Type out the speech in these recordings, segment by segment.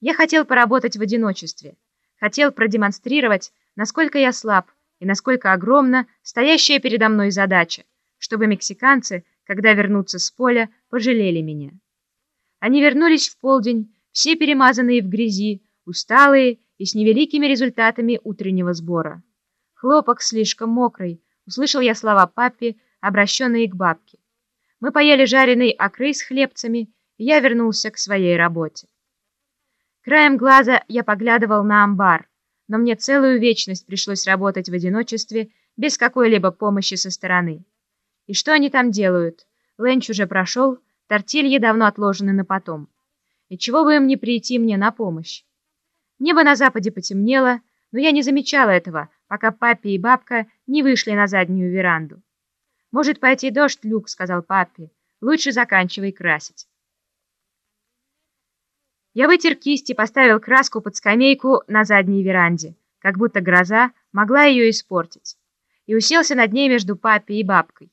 Я хотел поработать в одиночестве, хотел продемонстрировать, насколько я слаб и насколько огромна стоящая передо мной задача, чтобы мексиканцы, когда вернутся с поля, пожалели меня. Они вернулись в полдень, все перемазанные в грязи, усталые и с невеликими результатами утреннего сбора. Хлопок слишком мокрый, услышал я слова папе, обращенные к бабке. Мы поели жареный окры с хлебцами, и я вернулся к своей работе. Краем глаза я поглядывал на амбар, но мне целую вечность пришлось работать в одиночестве без какой-либо помощи со стороны. И что они там делают? Ленч уже прошел, тортильи давно отложены на потом. И чего бы им не прийти мне на помощь? Небо на западе потемнело, но я не замечала этого, пока папе и бабка не вышли на заднюю веранду. «Может пойти дождь, Люк», — сказал папе. «Лучше заканчивай красить». Я вытер кисть и поставил краску под скамейку на задней веранде, как будто гроза могла ее испортить, и уселся над ней между папе и бабкой.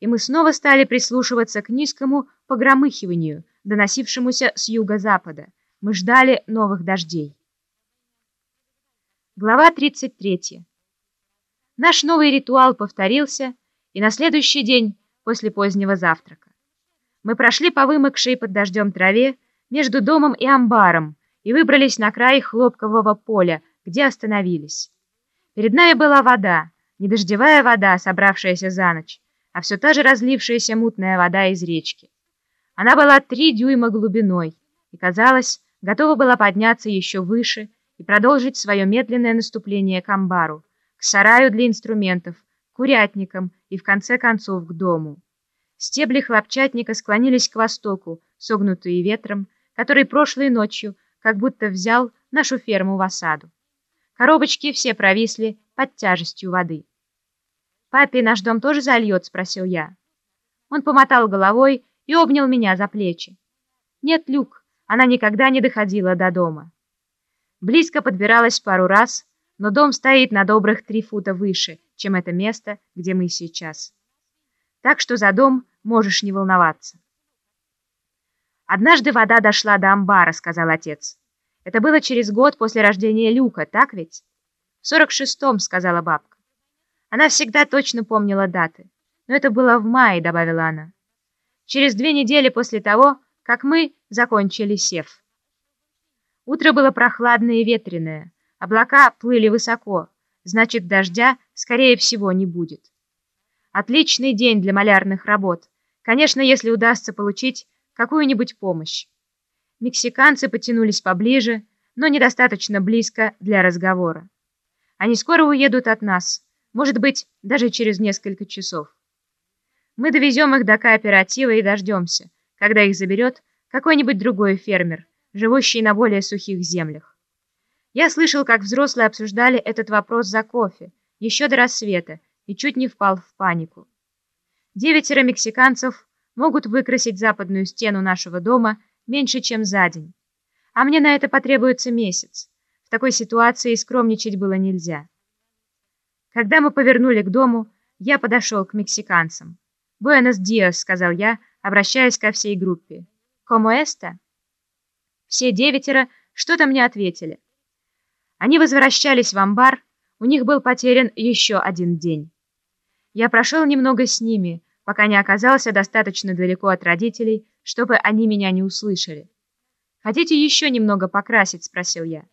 И мы снова стали прислушиваться к низкому погромыхиванию, доносившемуся с юго-запада. Мы ждали новых дождей. Глава 33. Наш новый ритуал повторился, и на следующий день после позднего завтрака. Мы прошли по вымокшей под дождем траве между домом и амбаром и выбрались на край хлопкового поля, где остановились. Перед нами была вода, не дождевая вода, собравшаяся за ночь, а все та же разлившаяся мутная вода из речки. Она была три дюйма глубиной и, казалось, готова была подняться еще выше и продолжить свое медленное наступление к амбару, к сараю для инструментов, к курятникам и, в конце концов, к дому. Стебли хлопчатника склонились к востоку, согнутые ветром, который прошлой ночью как будто взял нашу ферму в осаду. Коробочки все провисли под тяжестью воды. «Папе наш дом тоже зальет?» — спросил я. Он помотал головой и обнял меня за плечи. «Нет, Люк, она никогда не доходила до дома». Близко подбиралась пару раз, но дом стоит на добрых три фута выше, чем это место, где мы сейчас. Так что за дом можешь не волноваться. «Однажды вода дошла до амбара», — сказал отец. «Это было через год после рождения Люка, так ведь?» «В сорок шестом», — сказала бабка. Она всегда точно помнила даты. «Но это было в мае», — добавила она. «Через две недели после того, как мы закончили сев». Утро было прохладное и ветреное, облака плыли высоко, значит, дождя, скорее всего, не будет. Отличный день для малярных работ, конечно, если удастся получить какую-нибудь помощь. Мексиканцы потянулись поближе, но недостаточно близко для разговора. Они скоро уедут от нас, может быть, даже через несколько часов. Мы довезем их до кооператива и дождемся, когда их заберет какой-нибудь другой фермер, живущий на более сухих землях. Я слышал, как взрослые обсуждали этот вопрос за кофе, еще до рассвета, и чуть не впал в панику. Девятеро мексиканцев могут выкрасить западную стену нашего дома меньше, чем за день. А мне на это потребуется месяц. В такой ситуации скромничать было нельзя. Когда мы повернули к дому, я подошел к мексиканцам. «Буэнос диас», — сказал я, обращаясь ко всей группе. «Комо эста?» Все девятеро что-то мне ответили. Они возвращались в амбар, у них был потерян еще один день. Я прошел немного с ними, пока не оказался достаточно далеко от родителей, чтобы они меня не услышали. «Хотите еще немного покрасить?» — спросил я.